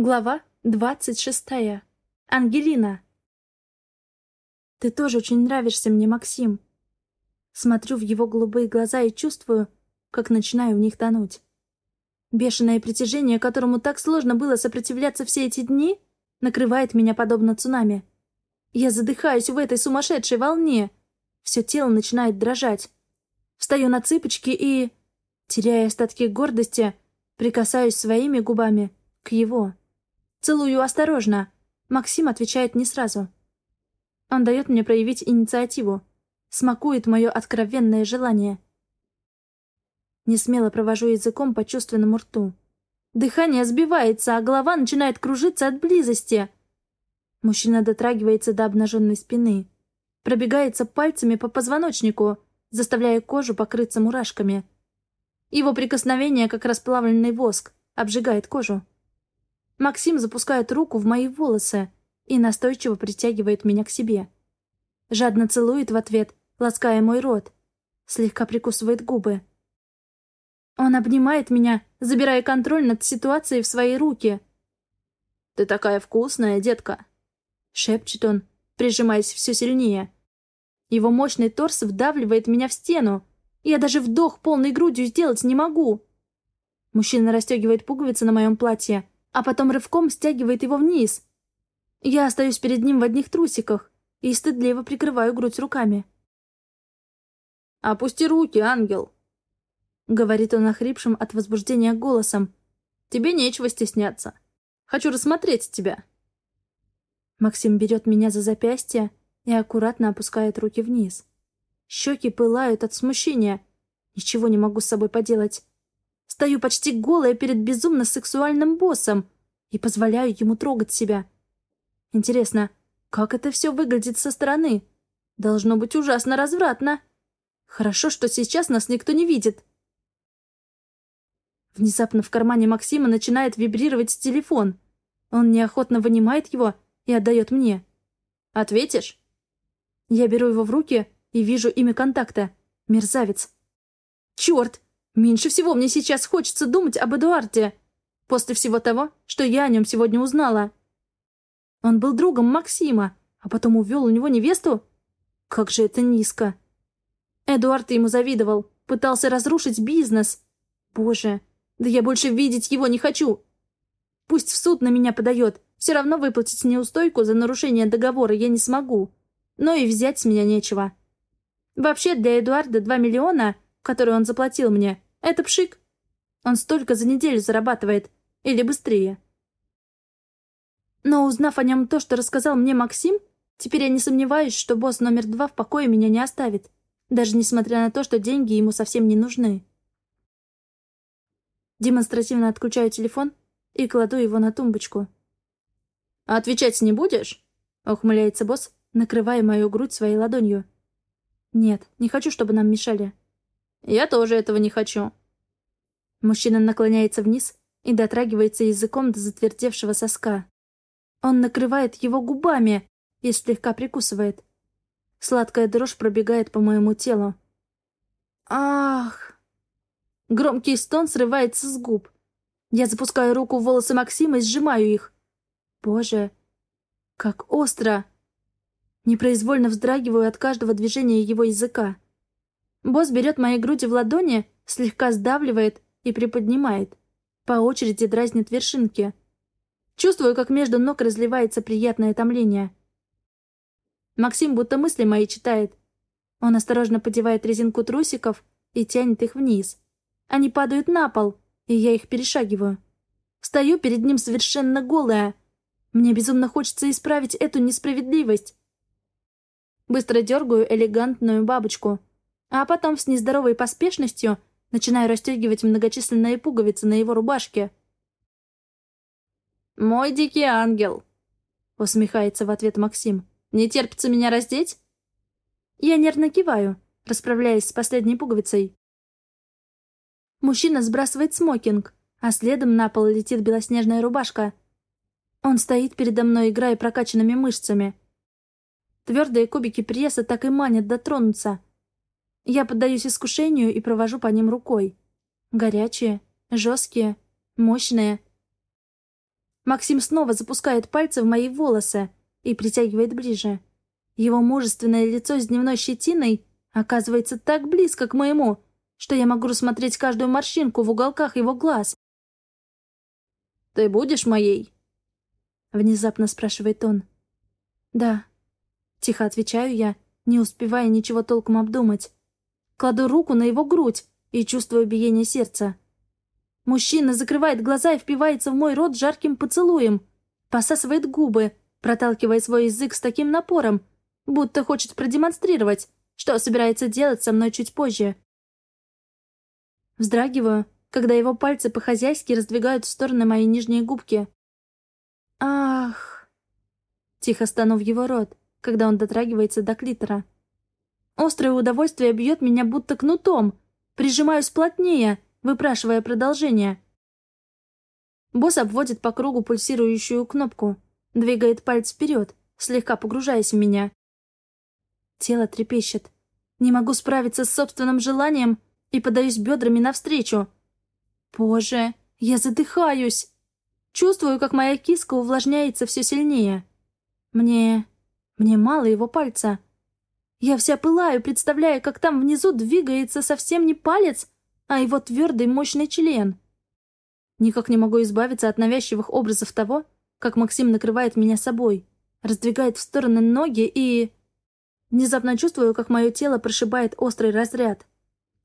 Глава двадцать шестая. Ангелина. Ты тоже очень нравишься мне, Максим. Смотрю в его голубые глаза и чувствую, как начинаю в них тонуть. Бешеное притяжение, которому так сложно было сопротивляться все эти дни, накрывает меня подобно цунами. Я задыхаюсь в этой сумасшедшей волне. Все тело начинает дрожать. Встаю на цыпочки и, теряя остатки гордости, прикасаюсь своими губами к его. Целую осторожно. Максим отвечает не сразу. Он дает мне проявить инициативу. Смакует мое откровенное желание. Не смело провожу языком по чувственному рту. Дыхание сбивается, а голова начинает кружиться от близости. Мужчина дотрагивается до обнаженной спины. Пробегается пальцами по позвоночнику, заставляя кожу покрыться мурашками. Его прикосновение, как расплавленный воск, обжигает кожу. Максим запускает руку в мои волосы и настойчиво притягивает меня к себе. Жадно целует в ответ, лаская мой рот. Слегка прикусывает губы. Он обнимает меня, забирая контроль над ситуацией в свои руки. «Ты такая вкусная, детка!» Шепчет он, прижимаясь все сильнее. Его мощный торс вдавливает меня в стену. Я даже вдох полной грудью сделать не могу. Мужчина расстегивает пуговицы на моем платье, а потом рывком стягивает его вниз. Я остаюсь перед ним в одних трусиках и стыдливо прикрываю грудь руками. «Опусти руки, ангел!» — говорит он охрипшим от возбуждения голосом. «Тебе нечего стесняться. Хочу рассмотреть тебя». Максим берет меня за запястье и аккуратно опускает руки вниз. Щеки пылают от смущения. Ничего не могу с собой поделать. Стою почти голая перед безумно сексуальным боссом и позволяю ему трогать себя. Интересно, как это все выглядит со стороны? Должно быть ужасно развратно. Хорошо, что сейчас нас никто не видит. Внезапно в кармане Максима начинает вибрировать телефон. Он неохотно вынимает его и отдает мне. «Ответишь?» Я беру его в руки и вижу имя контакта. Мерзавец. «Черт! Меньше всего мне сейчас хочется думать об Эдуарде. После всего того, что я о нем сегодня узнала. Он был другом Максима, а потом увел у него невесту? Как же это низко. Эдуард ему завидовал, пытался разрушить бизнес. Боже, да я больше видеть его не хочу. Пусть в суд на меня подает, все равно выплатить неустойку за нарушение договора я не смогу. Но и взять с меня нечего. Вообще, для Эдуарда два миллиона, которые он заплатил мне, это пшик. Он столько за неделю зарабатывает. Или быстрее. Но узнав о нем то, что рассказал мне Максим, теперь я не сомневаюсь, что босс номер два в покое меня не оставит. Даже несмотря на то, что деньги ему совсем не нужны. Демонстративно отключаю телефон и кладу его на тумбочку. «А отвечать не будешь?» — ухмыляется босс, накрывая мою грудь своей ладонью. «Нет, не хочу, чтобы нам мешали». «Я тоже этого не хочу». Мужчина наклоняется вниз и дотрагивается языком до затвердевшего соска. Он накрывает его губами и слегка прикусывает. Сладкая дрожь пробегает по моему телу. Ах! Громкий стон срывается с губ. Я запускаю руку в волосы Максима и сжимаю их. Боже, как остро! Непроизвольно вздрагиваю от каждого движения его языка. Босс берет мои груди в ладони, слегка сдавливает и приподнимает. По очереди дразнит вершинки. Чувствую, как между ног разливается приятное томление. Максим будто мысли мои читает. Он осторожно подевает резинку трусиков и тянет их вниз. Они падают на пол, и я их перешагиваю. Стою перед ним совершенно голая. Мне безумно хочется исправить эту несправедливость. Быстро дергаю элегантную бабочку, а потом с нездоровой поспешностью начинаю расстегивать многочисленные пуговицы на его рубашке. «Мой дикий ангел!» — усмехается в ответ Максим. «Не терпится меня раздеть?» Я нервно киваю, расправляясь с последней пуговицей. Мужчина сбрасывает смокинг, а следом на пол летит белоснежная рубашка. Он стоит передо мной, играя прокачанными мышцами. Твердые кубики пресса так и манят дотронуться. Я поддаюсь искушению и провожу по ним рукой. Горячие, жесткие, мощные. Максим снова запускает пальцы в мои волосы и притягивает ближе. Его мужественное лицо с дневной щетиной оказывается так близко к моему, что я могу рассмотреть каждую морщинку в уголках его глаз. «Ты будешь моей?» Внезапно спрашивает он. «Да». Тихо отвечаю я, не успевая ничего толком обдумать. Кладу руку на его грудь и чувствую биение сердца. Мужчина закрывает глаза и впивается в мой рот жарким поцелуем, посасывает губы, проталкивая свой язык с таким напором, будто хочет продемонстрировать, что собирается делать со мной чуть позже. Вздрагиваю, когда его пальцы по-хозяйски раздвигают в стороны мои нижние губки. «Ах!» Тихо стану в его рот, когда он дотрагивается до клитора. Острое удовольствие бьет меня будто кнутом. Прижимаюсь плотнее, выпрашивая продолжение. Босс обводит по кругу пульсирующую кнопку, двигает палец вперед, слегка погружаясь в меня. Тело трепещет. Не могу справиться с собственным желанием и подаюсь бедрами навстречу. Боже, я задыхаюсь. Чувствую, как моя киска увлажняется все сильнее. Мне... мне мало его пальца. Я вся пылаю, представляя, как там внизу двигается совсем не палец, а его твердый мощный член. Никак не могу избавиться от навязчивых образов того, как Максим накрывает меня собой, раздвигает в стороны ноги и... Внезапно чувствую, как мое тело прошибает острый разряд.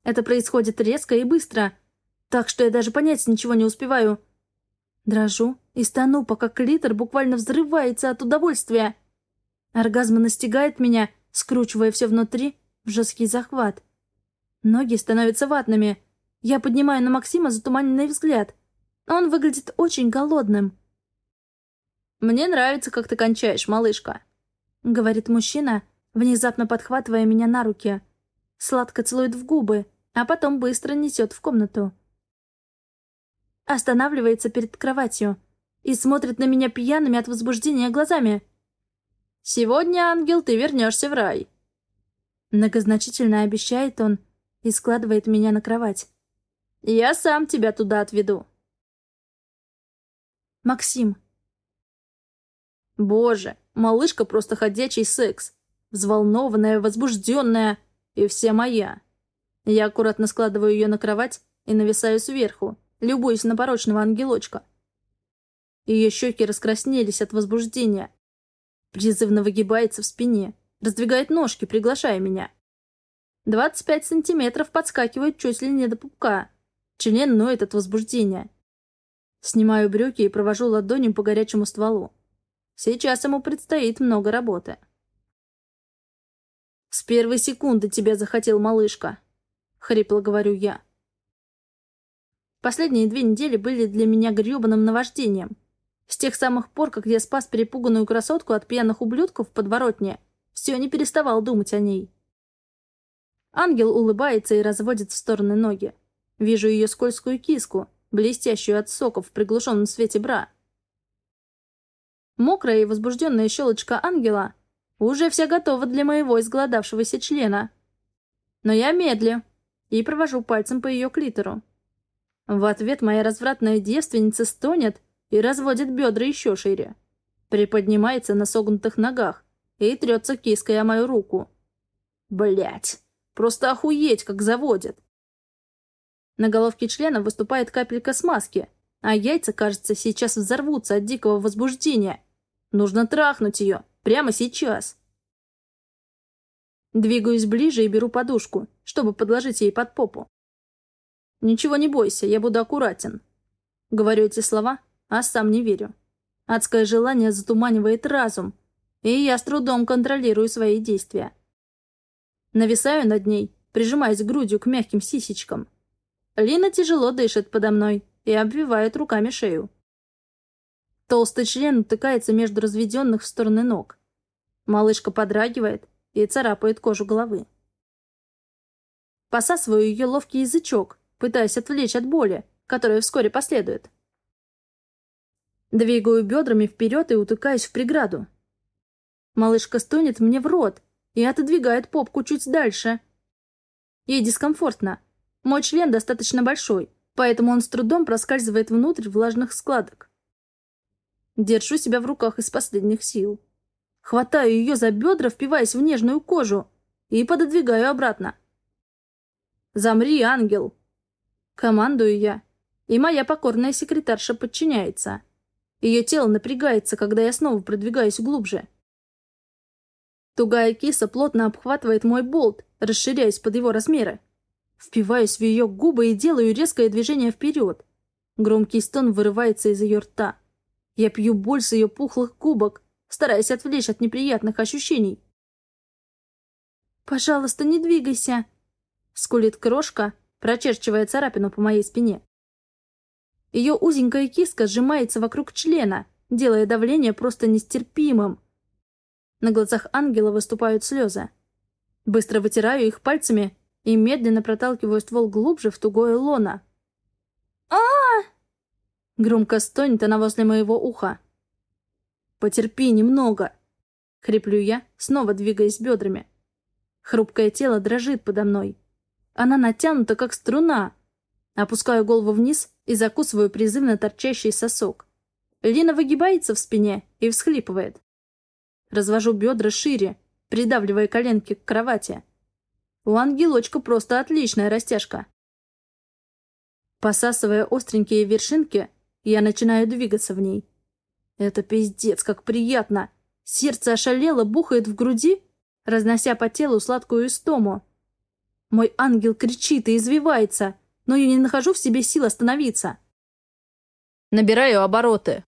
Это происходит резко и быстро, так что я даже понять ничего не успеваю. Дрожу и стану, пока клитор буквально взрывается от удовольствия. Оргазм настигает меня, скручивая все внутри в жесткий захват. Ноги становятся ватными. Я поднимаю на Максима затуманенный взгляд. Он выглядит очень голодным. «Мне нравится, как ты кончаешь, малышка», — говорит мужчина, — внезапно подхватывая меня на руки. Сладко целует в губы, а потом быстро несет в комнату. Останавливается перед кроватью и смотрит на меня пьяными от возбуждения глазами. «Сегодня, ангел, ты вернешься в рай!» Многозначительно обещает он и складывает меня на кровать. «Я сам тебя туда отведу!» Максим. Боже, малышка просто ходячий секс взволнованная, возбужденная и вся моя. Я аккуратно складываю ее на кровать и нависаю сверху, любуясь на порочного ангелочка. Ее щеки раскраснелись от возбуждения. Призывно выгибается в спине, раздвигает ножки, приглашая меня. 25 сантиметров подскакивает чуть ли не до пупка. Член ноет от возбуждения. Снимаю брюки и провожу ладонью по горячему стволу. Сейчас ему предстоит много работы. «С первой секунды тебя захотел малышка», — хрипло говорю я. Последние две недели были для меня грёбаным наваждением. С тех самых пор, как я спас перепуганную красотку от пьяных ублюдков в подворотне, все не переставал думать о ней. Ангел улыбается и разводит в стороны ноги. Вижу ее скользкую киску, блестящую от соков в приглушенном свете бра. Мокрая и возбужденная щелочка ангела уже вся готова для моего изголодавшегося члена. Но я медлю и провожу пальцем по ее клитору. В ответ моя развратная девственница стонет и разводит бедра еще шире. Приподнимается на согнутых ногах и трется киской о мою руку. Блять, просто охуеть, как заводит. На головке члена выступает капелька смазки, а яйца, кажется, сейчас взорвутся от дикого возбуждения. Нужно трахнуть ее, Прямо сейчас. Двигаюсь ближе и беру подушку, чтобы подложить ей под попу. «Ничего не бойся, я буду аккуратен». Говорю эти слова, а сам не верю. Адское желание затуманивает разум, и я с трудом контролирую свои действия. Нависаю над ней, прижимаясь грудью к мягким сисечкам. Лина тяжело дышит подо мной и обвивает руками шею. Толстый член утыкается между разведенных в стороны ног. Малышка подрагивает и царапает кожу головы. Посасываю ее ловкий язычок, пытаясь отвлечь от боли, которая вскоре последует. Двигаю бедрами вперед и утыкаюсь в преграду. Малышка стонет мне в рот и отодвигает попку чуть дальше. Ей дискомфортно. Мой член достаточно большой, поэтому он с трудом проскальзывает внутрь влажных складок. Держу себя в руках из последних сил. Хватаю ее за бедра, впиваясь в нежную кожу, и пододвигаю обратно. «Замри, ангел!» Командую я, и моя покорная секретарша подчиняется. Ее тело напрягается, когда я снова продвигаюсь глубже. Тугая киса плотно обхватывает мой болт, расширяясь под его размеры. Впиваюсь в ее губы и делаю резкое движение вперед. Громкий стон вырывается из ее рта. Я пью боль с ее пухлых губок, стараясь отвлечь от неприятных ощущений. «Пожалуйста, не двигайся!» — скулит крошка, прочерчивая царапину по моей спине. Ее узенькая киска сжимается вокруг члена, делая давление просто нестерпимым. На глазах ангела выступают слезы. Быстро вытираю их пальцами и медленно проталкиваю ствол глубже в тугое лоно. а, Громко стонет она возле моего уха. «Потерпи немного!» — хриплю я, снова двигаясь бедрами. Хрупкое тело дрожит подо мной. Она натянута, как струна. Опускаю голову вниз и закусываю призывно торчащий сосок. Лина выгибается в спине и всхлипывает. Развожу бедра шире, придавливая коленки к кровати. У ангелочка просто отличная растяжка. Посасывая остренькие вершинки, я начинаю двигаться в ней. Это пиздец, как приятно. Сердце ошалело, бухает в груди, разнося по телу сладкую истому. Мой ангел кричит и извивается, но я не нахожу в себе сил остановиться. Набираю обороты.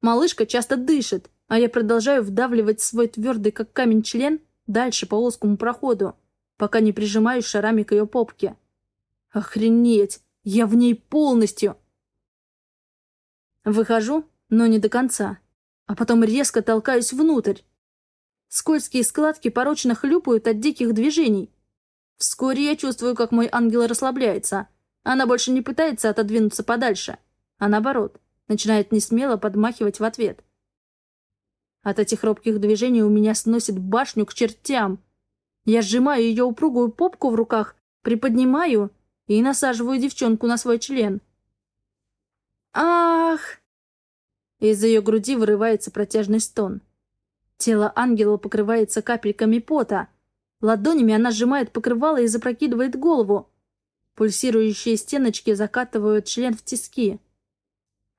Малышка часто дышит, а я продолжаю вдавливать свой твердый, как камень, член дальше по узкому проходу, пока не прижимаюсь шарами к ее попке. Охренеть! Я в ней полностью! Выхожу, но не до конца, а потом резко толкаюсь внутрь. Скользкие складки порочно хлюпают от диких движений. Вскоре я чувствую, как мой ангел расслабляется. Она больше не пытается отодвинуться подальше, а наоборот, начинает несмело подмахивать в ответ. От этих робких движений у меня сносит башню к чертям. Я сжимаю ее упругую попку в руках, приподнимаю и насаживаю девчонку на свой член. «Ах!» Из ее груди вырывается протяжный стон. Тело ангела покрывается капельками пота. Ладонями она сжимает покрывало и запрокидывает голову. Пульсирующие стеночки закатывают член в тиски.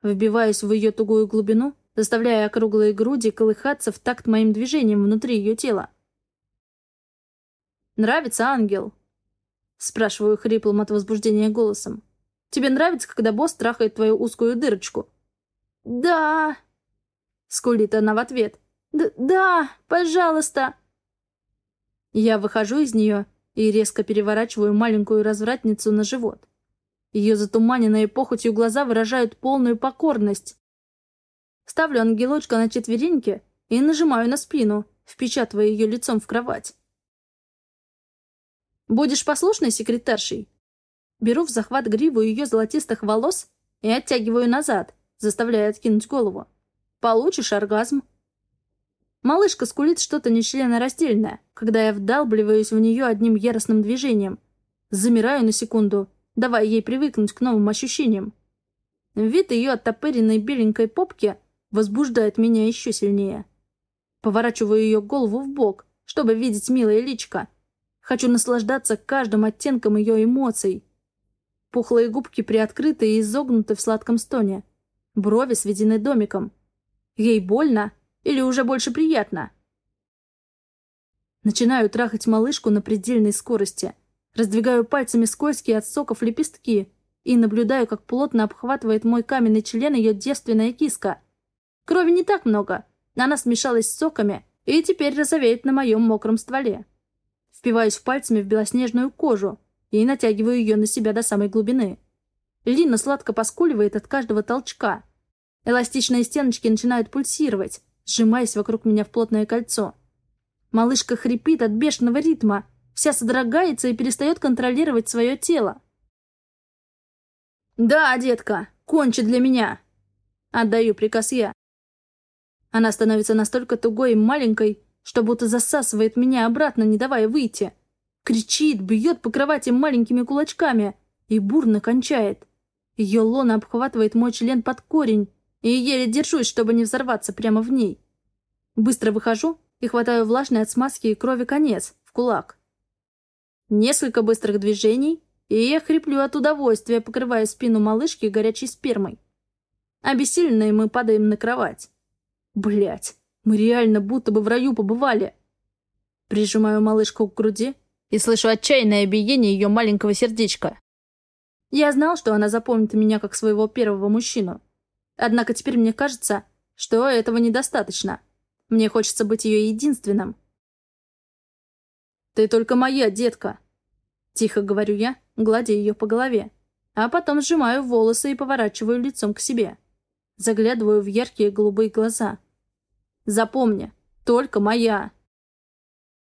Вбиваюсь в ее тугую глубину заставляя округлые груди колыхаться в такт моим движением внутри ее тела. «Нравится ангел?» Спрашиваю хриплым от возбуждения голосом. «Тебе нравится, когда босс трахает твою узкую дырочку?» «Да!» Скулит она в ответ. «Да, пожалуйста!» Я выхожу из нее и резко переворачиваю маленькую развратницу на живот. Ее затуманенные похотью глаза выражают полную покорность. Ставлю ангелочка на четвереньки и нажимаю на спину, впечатывая ее лицом в кровать. «Будешь послушной секретаршей?» Беру в захват гриву ее золотистых волос и оттягиваю назад, заставляя откинуть голову. «Получишь оргазм». Малышка скулит что-то нечленораздельное, когда я вдалбливаюсь в нее одним яростным движением. Замираю на секунду, давая ей привыкнуть к новым ощущениям. Вид ее оттопыренной беленькой попки возбуждает меня еще сильнее. Поворачиваю ее голову в бок, чтобы видеть милое личко. Хочу наслаждаться каждым оттенком ее эмоций. Пухлые губки приоткрыты и изогнуты в сладком стоне. Брови сведены домиком. Ей больно или уже больше приятно? Начинаю трахать малышку на предельной скорости. Раздвигаю пальцами скользкие от соков лепестки и наблюдаю, как плотно обхватывает мой каменный член ее девственная киска — Крови не так много. Она смешалась с соками и теперь розовеет на моем мокром стволе. Впиваюсь пальцами в белоснежную кожу и натягиваю ее на себя до самой глубины. Лина сладко поскуливает от каждого толчка. Эластичные стеночки начинают пульсировать, сжимаясь вокруг меня в плотное кольцо. Малышка хрипит от бешеного ритма, вся содрогается и перестает контролировать свое тело. «Да, детка, кончи для меня!» Отдаю приказ я. Она становится настолько тугой и маленькой, что будто засасывает меня обратно, не давая выйти. Кричит, бьет по кровати маленькими кулачками и бурно кончает. Ее лона обхватывает мой член под корень, и еле держусь, чтобы не взорваться прямо в ней. Быстро выхожу и хватаю влажный от смазки и крови конец в кулак. Несколько быстрых движений, и я хриплю от удовольствия, покрывая спину малышки горячей спермой. Обессиленные мы падаем на кровать. Блять, мы реально будто бы в раю побывали. Прижимаю малышку к груди и слышу отчаянное биение ее маленького сердечка. Я знал, что она запомнит меня как своего первого мужчину. Однако теперь мне кажется, что этого недостаточно. Мне хочется быть ее единственным. «Ты только моя, детка!» Тихо говорю я, гладя ее по голове. А потом сжимаю волосы и поворачиваю лицом к себе. Заглядываю в яркие голубые глаза. «Запомни, только моя!»